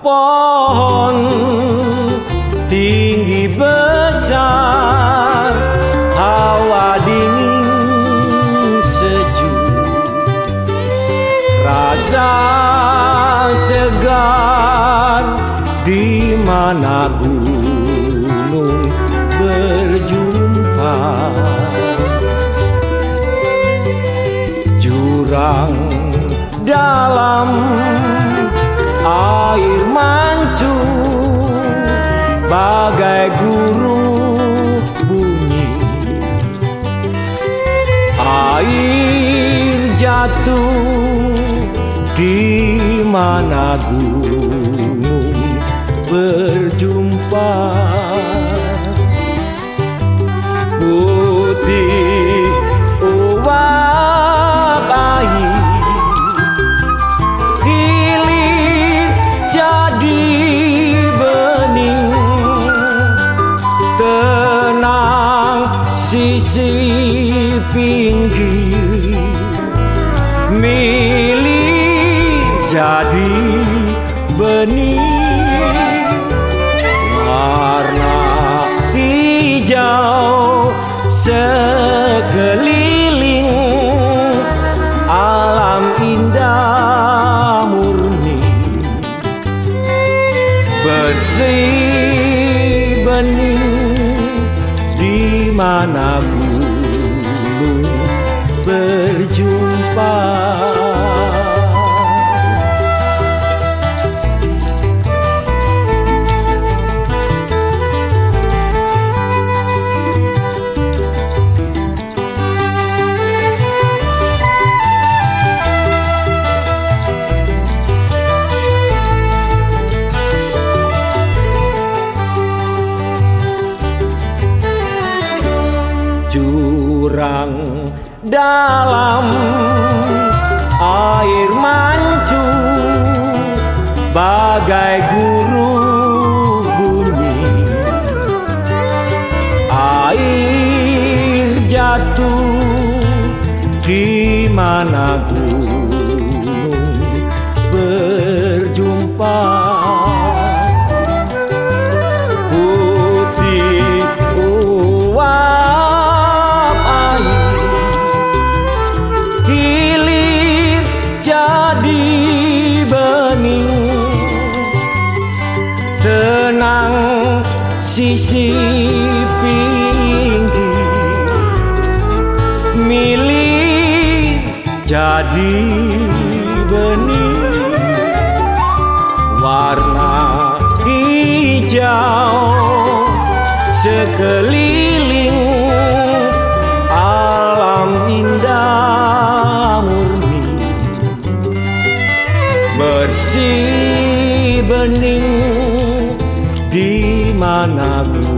pohon tinggi besar hawa dingin sejuk. Rasa segar di mana gunung mancung bagai guru bunyi. Air jatuh di mana gunung berjumpa. Putih sisi pinggir milih jadi benih. Warna hijau sekeliling alam indah murni. Bersih bening di mana gunung jurang dalam air mancung bagai guru bunyi air jatuh di mana tenang sisi pinggir milih jadi benih. Warna hijau sekeliling alam indah murni. Bersih bening di mana gunung ber